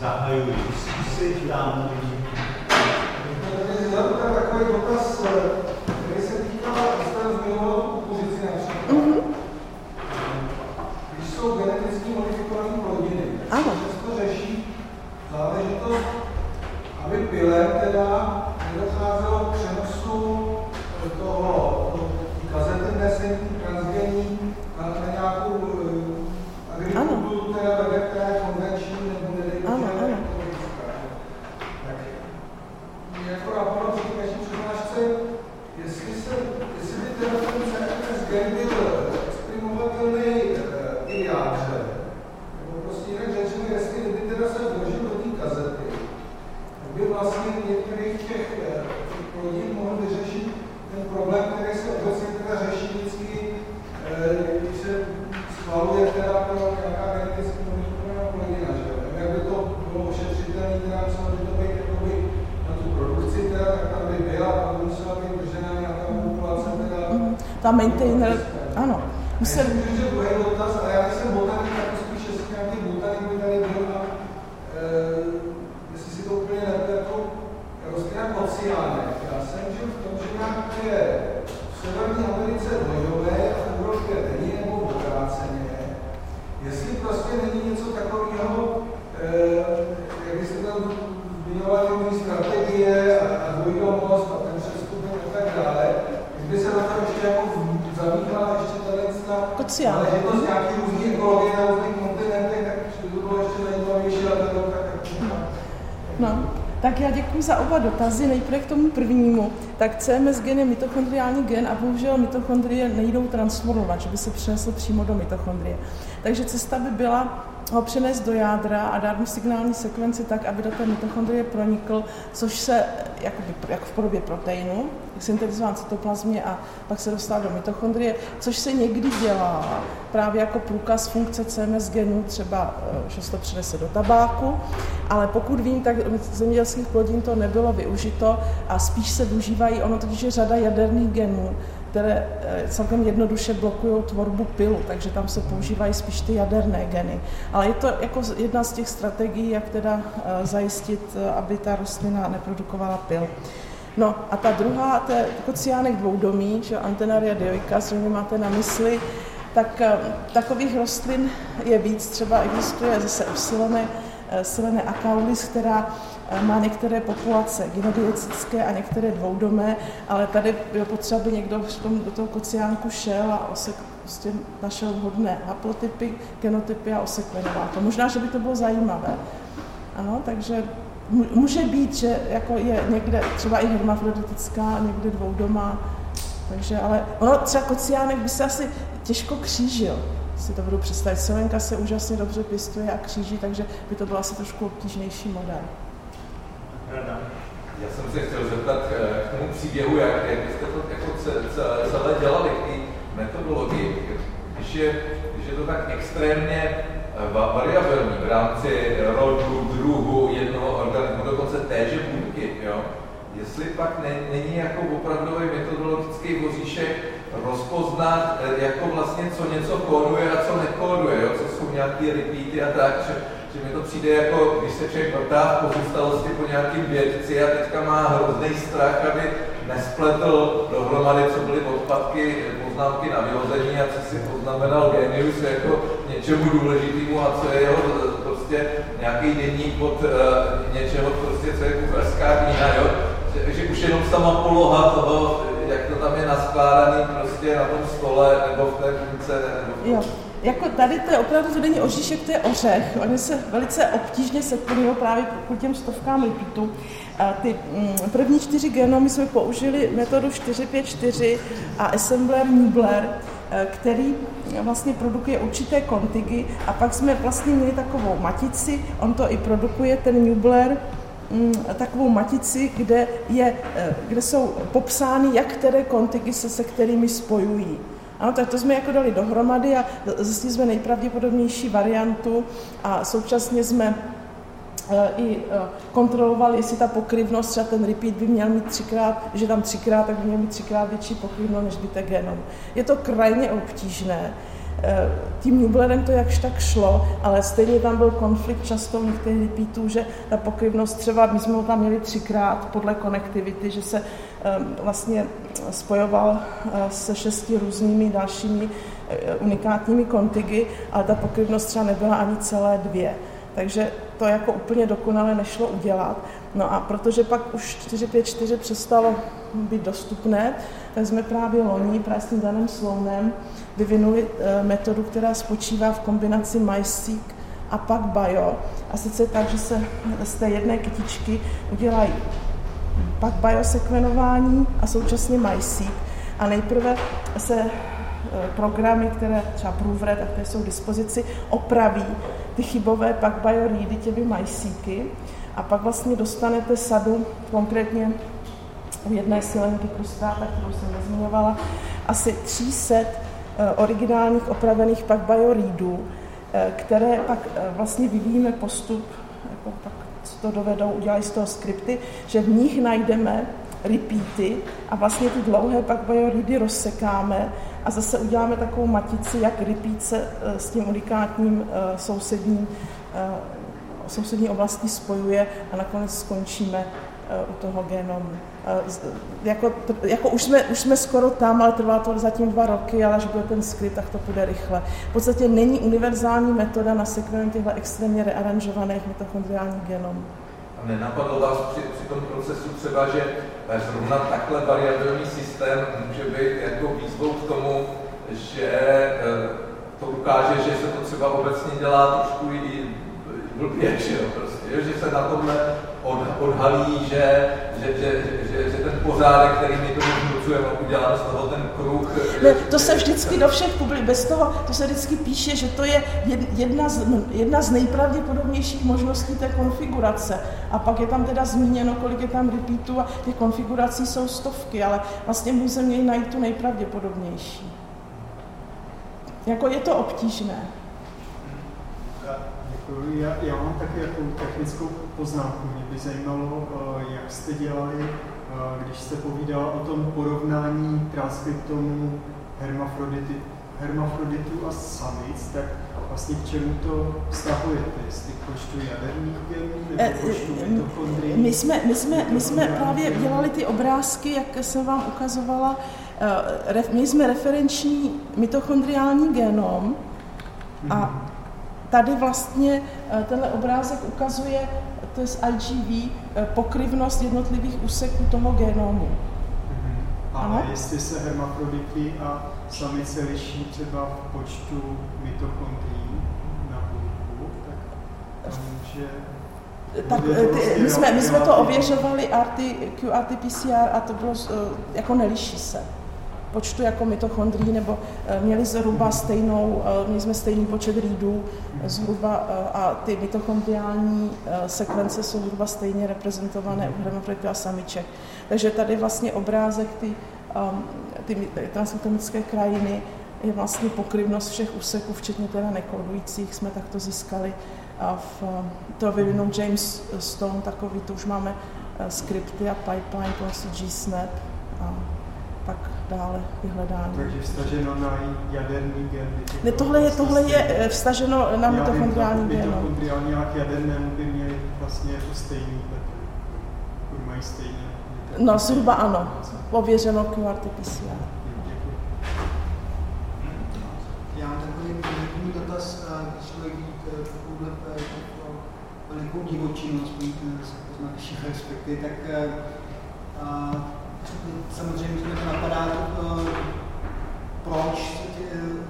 Zahajuji diskusi, dám Já to takový dotaz, který se týká, jste zmiňoval opozici například. Když jsou geneticky modifikované plodiny, Ano. často řeší záležitost, aby pilem teda nedocházelo k depende Ta maintainer, ano. Myslím, že druhý dotaz, a já nejsem botanik, tak spíš jestli nějaký botanik by tady byl a e, jestli si to úplně nepletu, rostlina kociánek. Já jsem žil v tom, že nějak je v Severní Americe dojové a v Evropě není nebo obráceně. Jestli prostě není něco takového, e, jak jste tam zmiňovali různé strategie a, a dvojdomost a ten přestup a tak dále, kdyby se na to ještě jako zamítala ještě tady ta Kocián. ale že to z nějaký různý ekologie na různých kontinentech, tak by to bylo ještě zajímavější, ale to tak no, tak já děkuji za oba dotazy. Nejprve k tomu prvnímu. Tak CMS gen je mitochondriální gen a bohužel mitochondrie nejdou transformovat, že by se přenesl přímo do mitochondrie. Takže cesta by byla ho přenést do jádra a dát mu signální sekvenci tak, aby do té mitochondrie pronikl, což se jakoby, jako v podobě proteinu, syntetizován v cytoplazmě a pak se dostal do mitochondrie, což se někdy dělá právě jako průkaz funkce CMS genů, třeba, eh, že se to přenese do tabáku, ale pokud vím, tak zemědělských plodin to nebylo využito a spíš se využívají, ono totiž je řada jaderných genů, které eh, celkem jednoduše blokují tvorbu pilu, takže tam se používají spíš ty jaderné geny. Ale je to jako jedna z těch strategií, jak teda eh, zajistit, eh, aby ta rostlina neprodukovala pil. No a ta druhá, to je kociánek dvoudomí, že Antenaria dioica, zřejmě máte na mysli, tak takových rostlin je víc, třeba existuje zase Epsilone, eh, Silene acaulis, která má některé populace gynodiecické a některé dvoudomé, ale tady je potřeba, aby někdo tom, do toho kociánku šel a osek, prostě našel vhodné haplotypy, genotypy a osekvenoval to. Možná, že by to bylo zajímavé. Ano, takže může být, že jako je někde třeba i hermafroditická, někde dvoudoma, takže ale ono třeba kociánek by se asi těžko křížil, si to budu představit. Selenka se úžasně dobře pěstuje a kříží, takže by to byl asi trošku obtížnější model. Rada. Já jsem se chtěl zeptat eh, k tomu příběhu, jak, jak jste to jako ce- ce- celé dělali, té metodologii. Když je, když je to tak extrémně eh, va- variabilní v rámci rodu, druhu jednoho organismu, dokonce téže buňky, jo? jestli pak ne, není jako opravdový metodologický voříšek rozpoznat, eh, jako vlastně co něco kóduje a co nekóduje, jo? co jsou nějaké repeaty a tak, že, že mi to přijde jako, když se člověk vrtá v pozůstalosti po nějakým vědci a teďka má hrozný strach, aby nespletl dohromady, co byly odpadky, poznámky na vyhození a co si poznamenal genius jako něčemu důležitému a co je jeho eh, prostě nějaký denník od uh, něčeho, prostě, co je kuchařská kniha, jo? Že, že už jenom sama poloha toho, jak to tam je naskládaný prostě na tom stole nebo v té půlce. Nebo Jo. Jako tady to je opravdu, to není oříšek, to je ořech. Oni se velice obtížně sekvenují právě kvůli těm stovkám lipidů. A ty mm, první čtyři genomy jsme použili metodu 454 a assembler Nubler, eh, který vlastně produkuje určité kontigy a pak jsme vlastně měli takovou matici, on to i produkuje, ten Nubler, mm, takovou matici, kde, je, eh, kde jsou popsány, jak které kontigy se se kterými spojují. Ano, tak to jsme jako dali dohromady a zjistili jsme nejpravděpodobnější variantu a současně jsme eh, i eh, kontrolovali, jestli ta pokryvnost, třeba ten repeat by měl mít třikrát, že tam třikrát, tak by měl mít třikrát větší pokryvnost než zbytek genom. Je to krajně obtížné. Eh, tím Nublerem to jakž tak šlo, ale stejně tam byl konflikt často některých repeatů, že ta pokryvnost třeba, my jsme ho tam měli třikrát podle konektivity, že se vlastně spojoval se šesti různými dalšími unikátními kontigy, ale ta pokryvnost třeba nebyla ani celé dvě. Takže to jako úplně dokonale nešlo udělat. No a protože pak už 454 přestalo být dostupné, tak jsme právě loni právě s tím daným Slounem vyvinuli eh, metodu, která spočívá v kombinaci MySeq a pak Bio. A sice tak, že se z té jedné kytičky udělají pak biosekvenování a současně MySeq. A nejprve se eh, programy, které třeba Proofread a které jsou k dispozici, opraví ty chybové pak bioready těmi MySeqy a pak vlastně dostanete sadu, konkrétně u jedné silenky krustáta, kterou jsem nezmiňovala, asi 300 eh, originálních opravených pak bioreadů, eh, které pak eh, vlastně vyvíjíme postup, jako pak to dovedou, udělají z toho skripty, že v nich najdeme repeaty a vlastně ty dlouhé pak bioready rozsekáme a zase uděláme takovou matici, jak repeat se s tím unikátním sousedním sousední oblasti spojuje a nakonec skončíme eh, u toho genomu. Eh, jako, jako už, jsme, už jsme skoro tam, ale trvá to zatím dva roky, ale až bude ten skript, tak to bude rychle. V podstatě není univerzální metoda na sekvenování těchto extrémně rearanžovaných mitochondriálních genomů. A nenapadlo vás při, při tom procesu třeba, že zrovna takhle variabilní systém může být jako výzvou k tomu, že eh, to ukáže, že se to třeba obecně dělá trošku i blbě, že jo, prostě, že se na tomhle od, odhalí, že, že, že, že, že ten pořádek, který my tomu vnucujeme, uděláme z toho ten kruh. Ne, to se vždycky do všech publik, bez toho, to se vždycky píše, že to je jedna z, jedna z nejpravděpodobnějších možností té konfigurace. A pak je tam teda zmíněno, kolik je tam repeatů a těch konfigurací jsou stovky, ale vlastně my se měli najít tu nejpravděpodobnější. Jako je to obtížné. Já, já mám taky jako technickou poznámku. Mě by zajímalo, eh, jak jste dělali, eh, když jste povídala o tom porovnání transkriptomů hermafrodity, hermafroditů a samic, tak vlastně k čemu to vztahujete? Jestli k počtu jaderných genů nebo eh, počtu mitochondrií? My jsme, my, jsme, my jsme právě dělali ty obrázky, jak jsem vám ukazovala. My jsme referenční mitochondriální genom a mhm tady vlastně tenhle obrázek ukazuje, to je z IGV, eh, pokryvnost jednotlivých úseků toho genomu. Mm-hmm. ano? jestli se hermafrodity a samice liší třeba v počtu mitochondrií na buňku, tak to může tak ty, vlastně my, jsme, my jsme to ověřovali RT, QRT PCR a to bylo, jako neliší se počtu jako mitochondrií, nebo eh, měli zhruba stejnou, eh, měli jsme stejný počet rýdů zhruba eh, a ty mitochondriální sekvence jsou zhruba stejně reprezentované u hermafroditů a samiček. Takže tady vlastně obrázek ty, ehm, ty transatomické krajiny je vlastně pokryvnost všech úseků, včetně teda nekodujících, jsme takto získali. A v, to vyvinul James Stone, takový, to už máme skripty a pipeline, prostě G-Snap. A pak dále vyhledání. Takže vstaženo na jaderný gen. Ne, tohle je, tohle je eh, vstaženo na mitochondriální gen. Mitochondriální a jadernému by měli vlastně jako stejný, pokud mají stejné. No, zhruba ano. Ověřeno QRT PCR. Já mám takový první dotaz, když člověk vidí takovouhle velikou divočinu, aspoň se pozná všech respekty, tak a, samozřejmě mě to napadá, to, eh, proč ty,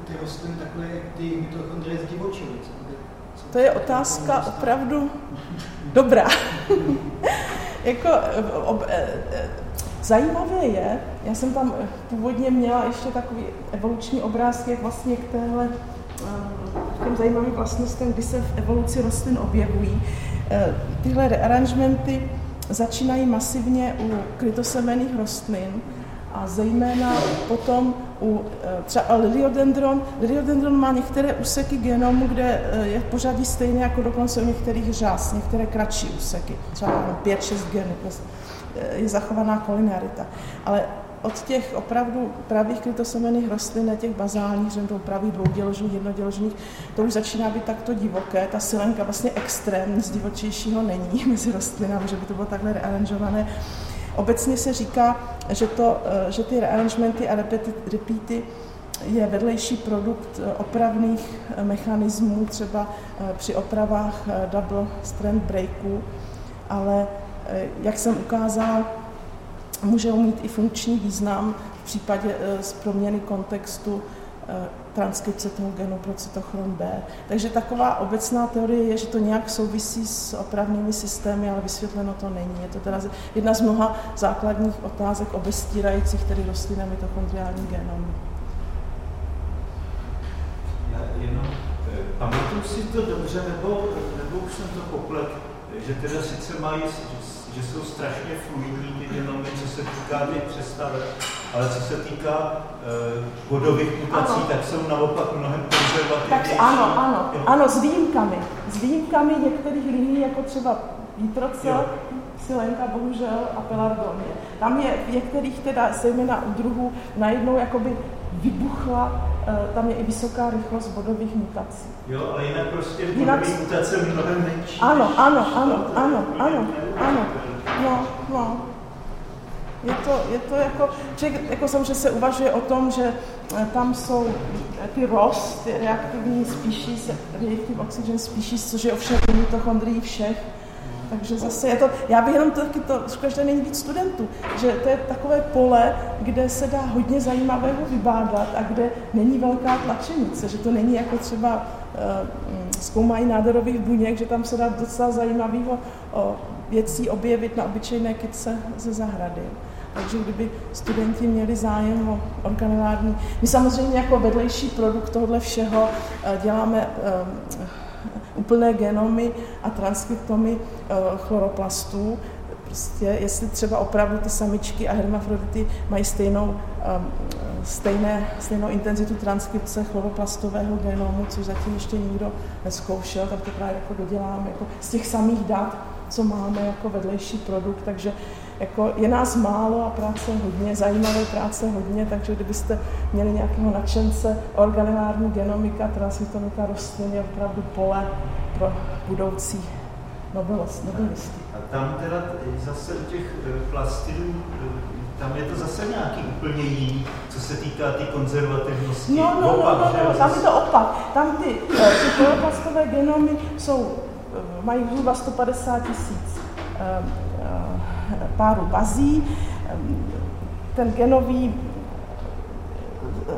ty rostliny takhle, ty mitochondrie zdivočily. To je otázka opravdu dobrá. jako, ob, e, e, zajímavé je, já jsem tam původně měla ještě takový evoluční obrázek, jak vlastně k téhle těm zajímavým vlastnostem, kdy se v evoluci rostlin objevují. Tyhle rearrangementy začínají masivně u krytosemených rostlin a zejména potom u e, třeba liliodendron. Liliodendron má některé úseky genomu, kde e, je pořadí stejné jako dokonce u některých řas, některé kratší úseky, třeba 5-6 genů, e, je zachovaná kolinarita. Ale od těch opravdu pravých krytosemených rostlin, těch bazálních, že to pravých dvouděložných, jednoděložných, to už začíná být takto divoké. Ta silenka vlastně extrém, nic divočejšího není mezi rostlinami, že by to bylo takhle rearanžované. Obecně se říká, že, to, eh, že ty rearrangementy a repeaty je vedlejší produkt eh, opravných eh, mechanismů, třeba při opravách double strand breaků, ale jak jsem ukázala, může mít i funkční význam v případě z proměny kontextu transkripce toho genu pro cytochrom B. Takže taková obecná teorie je, že to nějak souvisí s opravnými systémy, ale vysvětleno to není. Je to teda jedna z mnoha základních otázek obestírajících tedy rostliny mitochondriální genom. Já jenom eh, pamatuju si to dobře, nebo, nebo už jsem to poplet, že teda sice mají, že jsou strašně fluidní ty genomy, co se týká těch přestavek, ale co se týká uh, bodových mutací, tak jsou naopak mnohem konzervativnější. Tak ano, ano, jo. ano, s výjimkami. S výjimkami některých liní, jako třeba Vítroce, Silenka bohužel a Pelargonie. Tam je v některých teda, zejména u druhů, najednou jakoby vybuchla, tam je i vysoká rychlost bodových mutací. Jo, ale jinak prostě jinak... mutace mnohem menší. Ano, ano, ano, ano, ano, ano, no, no je to, je to jako, člověk, jako že se uvažuje o tom, že eh, tam jsou eh, ty ROS, ty reaktivní species, reactive oxygen species, což je ovšem mitochondrií všech, takže zase je to, já bych jenom taky to, že není víc studentů, že to je takové pole, kde se dá hodně zajímavého vybádat a kde není velká tlačenice, že to není jako třeba uh, zkoumají nádorových buněk, že tam se dá docela zajímavého uh, věcí objevit na obyčejné kytce ze zahrady. Takže kdyby studenti měli zájem o organelární... My samozřejmě jako vedlejší produkt tohle všeho eh, děláme eh, úplné genomy a transkriptomy eh, chloroplastů. Prostě jestli třeba opravdu ty samičky a hermafrodity mají stejnou, stejné, stejnou intenzitu transkripce chloroplastového genomu, což zatím ještě nikdo neskoušel, tak to právě jako doděláme jako z těch samých dat, co máme jako vedlejší produkt, takže jako je nás málo a práce hodně, zajímavé práce hodně, takže kdybyste měli nějakého nadšence organelární genomika, transmitomika rostlin je opravdu pole pro budoucí nobelisty. A tam teda zase u těch e, plastilů, e, tam je to zase nějaký úplně jiný, co se týká té tý konzervativnosti. No, no, opak, no, no, no, tam je to opak. Tam ty, e, ty chloroplastové genomy jsou, mají zhruba 150 tisíc páru bazí, ten genový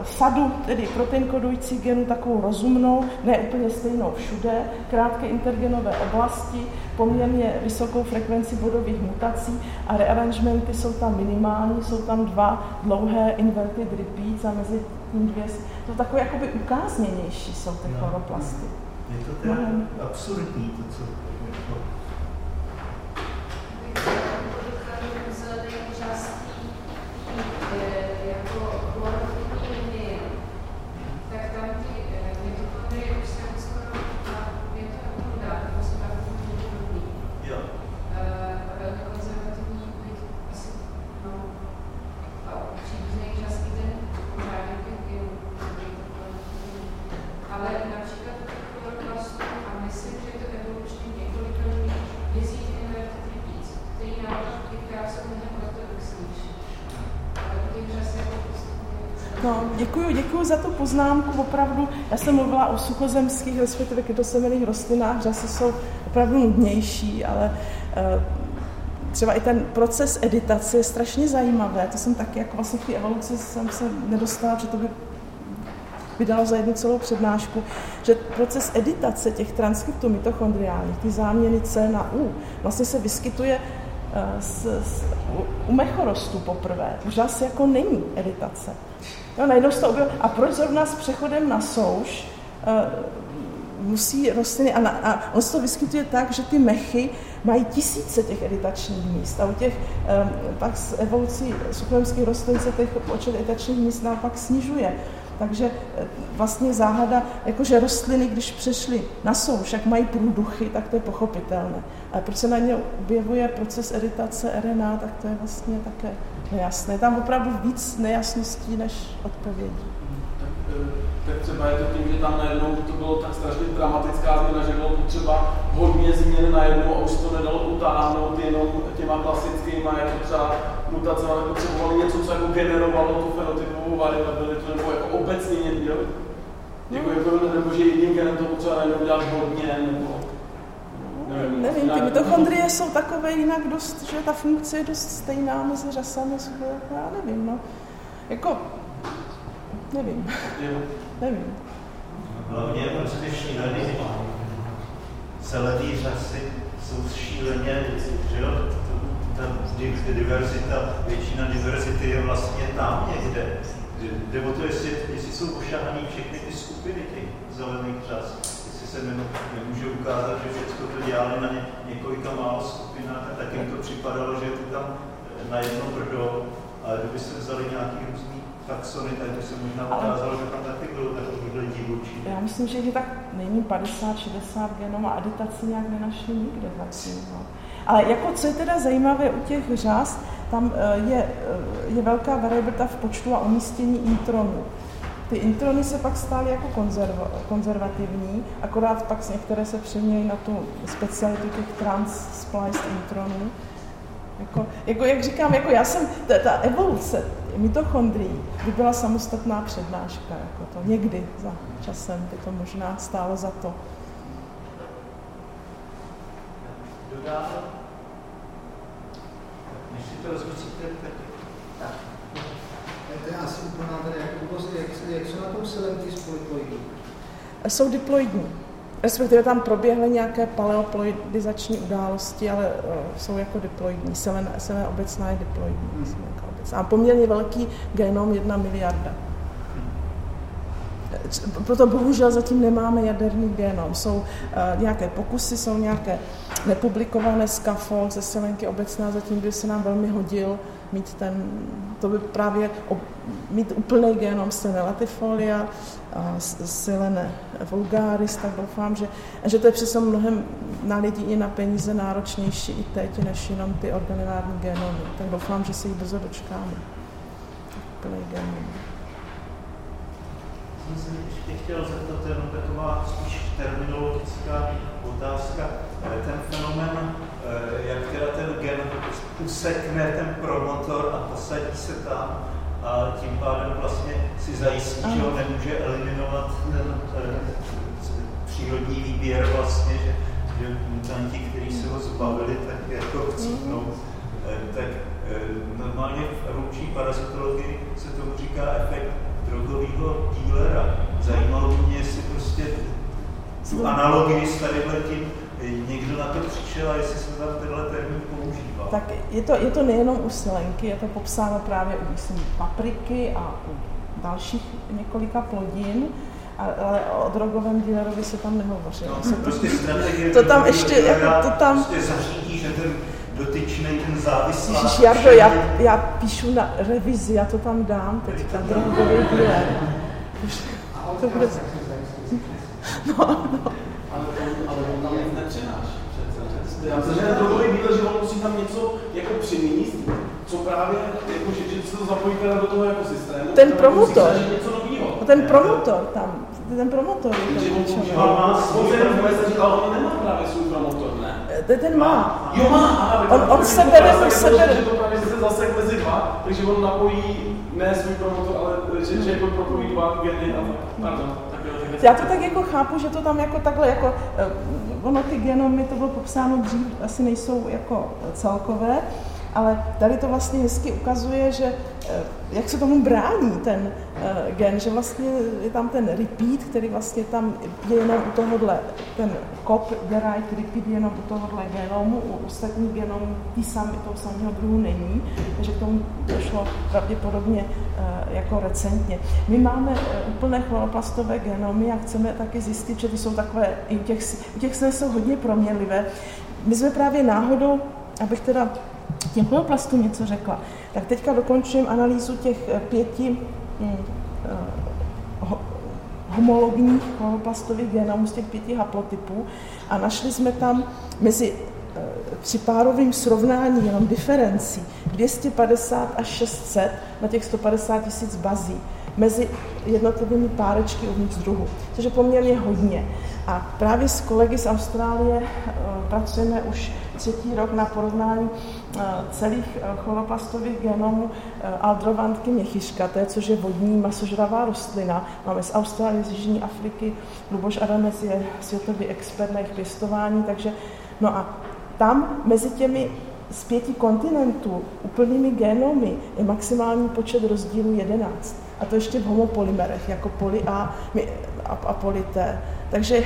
sadu, tedy protein kodující genu, takovou rozumnou, ne úplně stejnou všude, krátké intergenové oblasti, poměrně vysokou frekvenci bodových mutací a rearrangementy jsou tam minimální, jsou tam dva dlouhé inverted repeats a mezi tím dvě, to takové jakoby ukázněnější jsou ty no. chloroplasty. Je to teda no. absurdní, to, co děkuji, děkuji za tu poznámku. Opravdu, já jsem mluvila o suchozemských, respektive kytosemených rostlinách, že jsou opravdu nudnější, ale uh, třeba i ten proces editace je strašně zajímavé. To jsem taky jako vlastně v té evoluci jsem se nedostala, že to by vydalo za jednu celou přednášku, že proces editace těch transkriptů mitochondriálních, ty záměny C na U, vlastně se vyskytuje uh, s, s, u, u mechorostů poprvé. Už asi jako není editace. Jo, najednou se to objevilo. A proč zrovna s přechodem na souš uh, musí rostliny, a, na, a on se to vyskytuje tak, že ty mechy mají tisíce těch editačních míst a u těch, um, pak s evolucí suchozemských rostlin se těch počet editačních míst naopak snižuje. Takže eh, vlastně záhada, jakože rostliny, když přešly na souš, jak mají průduchy, tak to je pochopitelné. Ale proč se na ně objevuje proces editace RNA, tak to je vlastně také nejasné. Tam opravdu víc nejasností než odpovědí. Tak, eh, tak třeba je to tím, že tam najednou to bylo tak strašně dramatická změna, že bylo potřeba hodně změn najednou a už to nedalo utáhnout jenom těma klasickýma, jako třeba mutace, ale potřebovali něco, co jako generovalo tu fenotypovou variabilitu, nebo jako obecně někdo. Jako, jako, nebo že jedním genem to potřeba najednou dělat hodně, nebo Nevím, nevím ty mitochondrie jsou takové jinak dost, že ta funkce je dost stejná mezi řasami, já nevím, no. Jako, nevím, nevím. Hlavně je prostě šílený. Celé řasy jsou šíleně, diverzita, většina diverzity je vlastně tam někde. Jde o to, jestli, jestli jsou ošahaný všechny ty skupiny těch zelených řas. Jestli se nemůže ukázat, že všechno to dělali na ně, několika málo skupinách a tak jim to připadalo, že je to tam na jedno brdo, ale kdyby se vzali nějaký různý taxony, tak by se možná ukázalo, že tam taky bylo takovýhle divočí. Já myslím, že je tak není 50-60 genom a aditaci nějak nenašli nikde zatím. No. Ale jako co je teda zajímavé u těch řas, tam eh, je, eh, je velká variabilita v počtu a umístění intronů. Ty introny se pak stály jako konzerva, konzervativní, akorát pak některé se přeměly na tu specialitu těch trans-spliced intronů. Jako, jako, jak říkám, jako já jsem, ta, ta evoluce mitochondrií by byla samostatná přednáška. Jako to někdy za časem by to možná stálo za to. Si to rozmyslíte, tak. To je asi úplná tady, jak, jak, jak jsou na tom selenty z Jsou diploidní. Respektive tam proběhly nějaké paleoploidizační události, ale uh, jsou jako diploidní. Selena, selena obecná je diploidní. Hmm. A poměrně velký genom, jedna miliarda. Proto bohužel zatím nemáme jaderný genom. Jsou uh, nějaké pokusy, jsou nějaké nepublikované skafol ze selenky obecná, zatím by se nám velmi hodil mít ten, to by právě ob, mít úplný genom Sene latifolia, Silene vulgaris, tak doufám, že, že to je přesto mnohem na lidi i na peníze náročnější i teď, než jenom ty organelární genomy. Tak doufám, že se jí brzo dočkáme. Úplný genom. Jsem se ještě chtěl zeptat, jenom taková spíš terminologická otázka. Ten fenomen, eh, jak teda ten gen usekne ten promotor a posadí se tam, a tím pádem vlastně si zajistí, že ho nemůže eliminovat ten eh, přírodní výběr vlastně, že, že mutanti, kteří se ho zbavili, tak jako chcípnou. Eh, tak eh, normálně v evoluční parazitologii se tomu říká efekt drogového dílera. Zajímalo mě, jestli prostě tu analogii s tady tím někdo na to přišel a jestli se tam tenhle termín používá. Tak je to, je to nejenom u silenky, je to popsáno právě u myslím, papriky a u dalších několika plodin, ale o drogovém dílerovi se tam nehovořilo. No, se prostě strategie to tam ještě, jako to tam... Prostě zařídí, že ten dotyčný, ten závislý... Ježiš, Jardo, já, já píšu na revizi, já to tam dám teďka, drogový díler. To bude... No, no. Ale, ale on tam nic nepřináší přece. Já že drogový díl, že on musí tam něco jako přinést, co právě, jako, že, že se to zapojí teda do toho jako systému. Ten promotor. něco nového. Ten promotor tam, ten promotor klíčové. On má svůj ale on nemá právě svůj promotor, ne? Ten, ten má. Jo, má, on, on se bere, on se bere. Že to právě se zase mezi dva, takže on napojí ne svůj promotor, ale že, že jako propojí dva geny a pardon. Já to tak jako chápu, že to tam jako takhle, jako, eh, ono ty genomy, to bylo popsáno dřív, asi nejsou jako celkové, ale tady to vlastně hezky ukazuje, že eh, jak se tomu brání ten uh, gen, že vlastně je tam ten repeat, který vlastně tam je jenom u tohohle, ten cop derived repeat je jenom u tohohle genomu, u ostatních genomů tý samý, toho samého druhu není, takže k tomu došlo pravděpodobně uh, jako recentně. My máme úplné chloroplastové genomy a chceme taky zjistit, že ty jsou takové, i těch, u těch jsou hodně proměnlivé. My jsme právě náhodou, abych teda těm chloroplastům něco řekla, tak teďka dokončím analýzu těch eh, pěti hm, homologních chloroplastových genomů z těch pěti haplotypů. A našli jsme tam mezi eh, při párovým srovnání jenom diferencí 250 až 600 na těch 150 tisíc bazí mezi jednotlivými párečky uvnitř druhu, což je poměrně hodně. A právě s kolegy z Austrálie eh, pracujeme už třetí rok na porovnání eh, celých eh, chloroplastových genomů aldrovantky měchyškaté, což je vodní masožravá rostlina. Máme z Austrálie, z Jižní Afriky, Luboš Adamec je světový expert na jejich pěstování, takže no a tam mezi těmi z pěti kontinentů úplnými genomy je maximální počet rozdílů 11. A to ještě v homopolymerech, jako poly A a poly T. Takže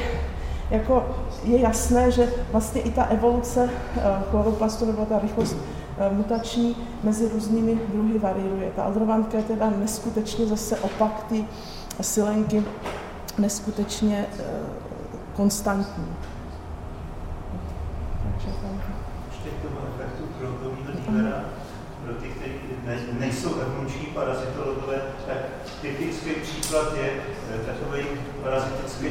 jako je jasné, že vlastně i ta evoluce eh, chloroplastu nebo ta rychlost eh, mutační mezi různými druhy variuje. Ta aldrovanka je teda neskutečně zase opak ty silenky, neskutečně eh, konstantní. Pro ty, kteří nejsou evoluční parazitologové, tak typický příklad je takový parazitický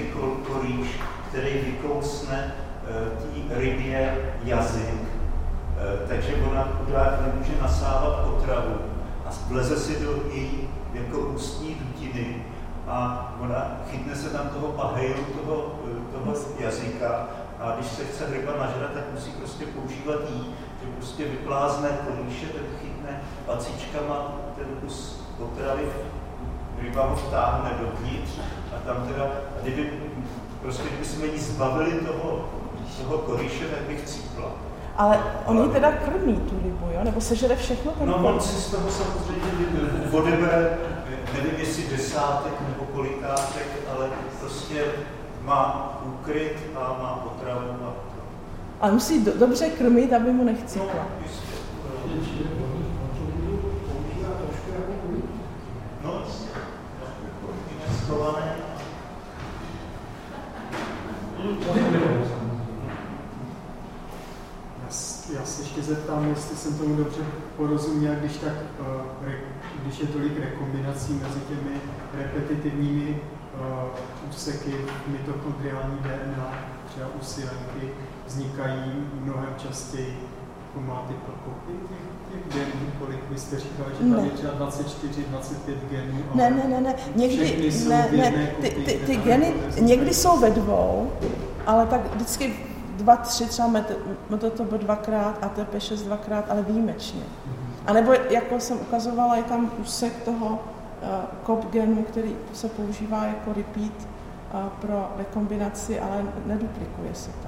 koríš, který vykousne eh, té rybě jazyk, eh, takže ona chudák nemůže nasávat potravu a vleze si do její jako ústní dutiny a ona chytne se tam toho pahejlu, toho, eh, toho jazyka a když se chce ryba nažrat, tak musí prostě používat jí, že prostě vyplázne kolíše, ten chytne pacíčkama ten kus potravy, ryba ho vtáhne dovnitř a tam teda, kdyby Prostě kdybychom jí zbavili toho, toho koryše, tak bych cípla. Ale on ji teda krmí tu rybu, jo? Nebo sežere všechno? Ten no, on si z toho samozřejmě odebere, nevím jestli desátek nebo kolikátek, ale prostě má úkryt a má potravu. A ale musí do, dobře krmit, aby mu nechcípla. No, jistě. No, schované já se ještě zeptám, jestli jsem tomu dobře porozuměl, když, tak, eh, když je tolik rekombinací mezi těmi repetitivními uh, úseky mitochondriální DNA, třeba u silenky, vznikají mnohem častěji jako má ty prokopy těch, genů, kolik vy jste říkali, že tam je třeba 24, 25 genů. Ne, ne, ne, ne, někdy, ne, ne, ty, ty, ty geny někdy jsou ve dvou, ale tak vždycky dva, tři, třeba MTTB dvakrát, ATP 6 dvakrát, ale výjimečně. Mhm. A nebo, jako jsem ukazovala, je tam úsek toho uh, COP genu, který se používá jako repeat uh, pro rekombinaci, ale neduplikuje se to.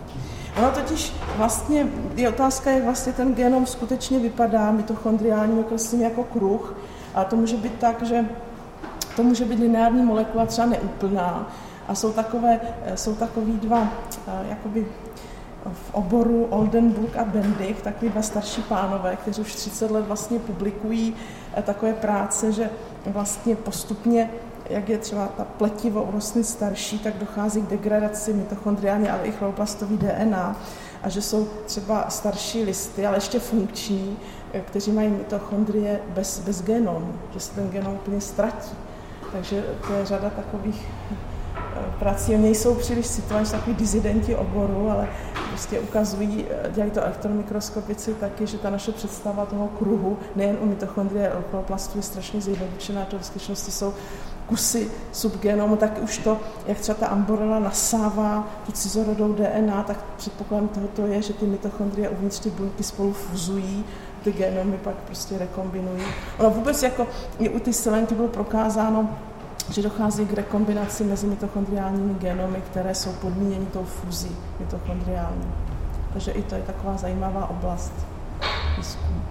Ono totiž vlastně, je otázka, jak vlastně ten genom skutečně vypadá, mitochondriální okreslím jako kruh, a to může být tak, že to může být lineární molekula třeba neúplná, a jsou, takové, jsou takový dva, eh, jakoby v oboru Oldenburg a Bendick, takový dva starší pánové, kteří už 30 let vlastně publikují eh, takové práce, že vlastně postupně, jak je třeba ta pletivo u rostlin starší, tak dochází k degradaci mitochondriální, ale i chloroblastový DNA a že jsou třeba starší listy, ale ještě funkční, kteří mají mitochondrie bez, bez genomu, že se ten genom úplně ztratí. Takže to je řada takových prací. Oni nejsou příliš citovaní, takový dizidenti oboru, ale prostě ukazují, dělají to elektromikroskopici taky, že ta naše představa toho kruhu, nejen u mitochondrie, ale u je strašně zjednodušená, to v skutečnosti jsou kusy subgenomu, tak už to, jak třeba ta amborela nasává tu cizorodou DNA, tak předpokladem tohoto je, že ty mitochondrie uvnitř ty buňky spolu fuzují, ty genomy pak prostě rekombinují. Ono vůbec jako i u ty silenky bylo prokázáno, že dochází k rekombinaci mezi mitochondriálními genomy, které jsou podmíněny tou fuzí mitochondriální. Takže i to je taková zajímavá oblast výzkumu.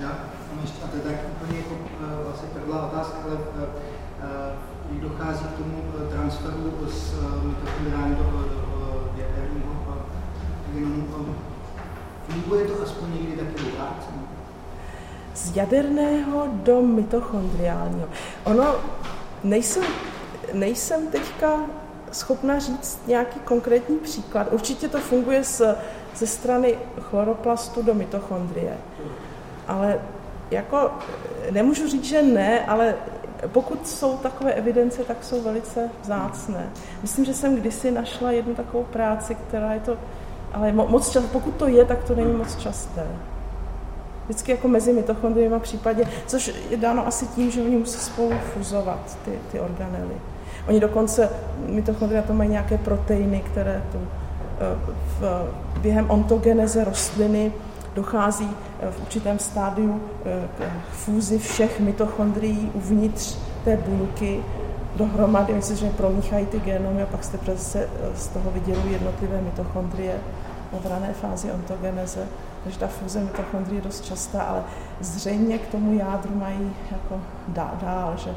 Já mám ještě, a to je tak úplně jako uh, vlastně prvá otázka, ale uh, dochází k tomu transferu z mitochondriální do, do Funguje to aspoň někdy taky obráceně? Z jaderného do mitochondriálního. Ono, nejsem, nejsem teďka schopna říct nějaký konkrétní příklad. Určitě to funguje z, ze strany chloroplastu do mitochondrie. Ale jako nemůžu říct, že ne, ale pokud jsou takové evidence, tak jsou velice vzácné. Myslím, že jsem kdysi našla jednu takovou práci, která je to, ale moc čas, pokud to je, tak to není moc časté. Vždycky jako mezi mitochondriemi případě, což je dáno asi tím, že oni musí spolu fuzovat, ty, ty organely. Oni dokonce, mitochondria to mají nějaké proteiny, které tu, eh, v, během ontogeneze rostliny dochází eh, v určitém stádiu eh, k fúzi všech mitochondrií uvnitř té buňky dohromady, myslím, že promíchají ty genomy a pak jste přece z toho vydělují jednotlivé mitochondrie v rané fázi ontogeneze. Takže ta fúze mitochondrií je dost častá, ale zřejmě k tomu jádru mají jako dál, dál že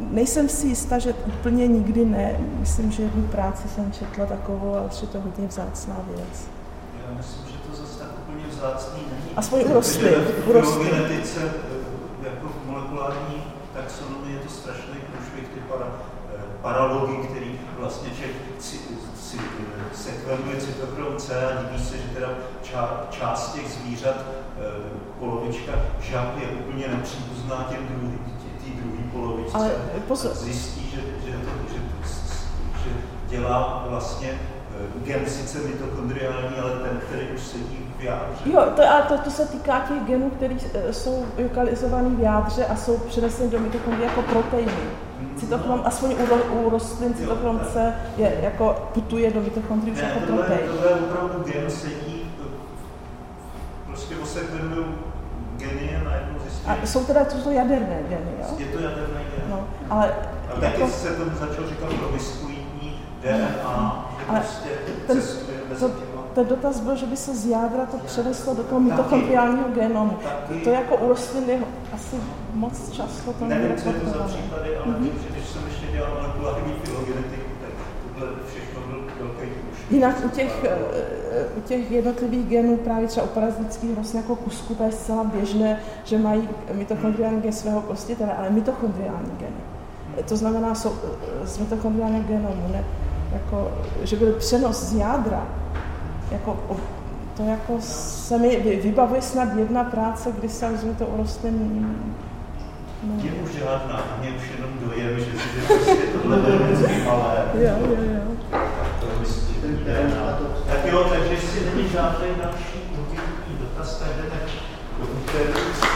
Nejsem si jistá, že úplně nikdy ne. Myslím, že jednu práci jsem četla takovou, ale je to hodně vzácná věc. Já myslím, že to zase tak úplně vzácný není. Aspoň u rostlin. U rostlin. genetice, eh, jako v molekulární taxonomii je to strašný průšvih, ty para, eh, paralogy, který vlastně člověk sekvenuje cytochrom C a diví se, že teda ča, část těch zvířat, polovička žab je úplně nepříbuzná těm druhým, té druhé polovičce. Ale pozor. Zjistí, že, že, to, že, že dělá vlastně gen sice mitochondriální, ale ten, který už sedí v jádře. Jo, to, a to, to se týká těch genů, které eh, jsou lokalizované v jádře a jsou přeneseny do mitochondrie jako proteiny. Cytochrom, aspoň u, u rostlin cytochrom C je, jako putuje do mitochondrií už jako protein. Tohle je opravdu gen sedí, prostě osekvenují geny a najednou zjistí. A jsou teda to jsou jaderné geny, jo? Je to jaderné gen. No, ale a taky jako... se tomu začal říkat promiskuitní DNA, ale prostě ten, to, ten dotaz byl, že by se z jádra to přeneslo do toho mitochondriálního genomu. To jako u rostlin je asi moc často to Nevím, co je to za případy, ale mm-hmm. když jsem ještě dělal molekulární filogenetiku, tak tohle všechno byl velký. Jinak u těch, eh, u těch jednotlivých genů, právě třeba u parazitických rostlin jako kusku, to je zcela běžné, že mají mitochondriální gen svého kostitele, ale mitochondriální geny. To znamená, jsou eh, z mitochondriálního genomu, ne, jako, že byl přenos z jádra, jako to jako se mi vybavuje snad jedna práce, kdy se to u rostlin No. Mě už žádná, mě už jenom dojem, že, že prostě tohle je malé. Jo, jo, jo. To tak jo, takže jestli není žádný další dotaz, tak jdeme do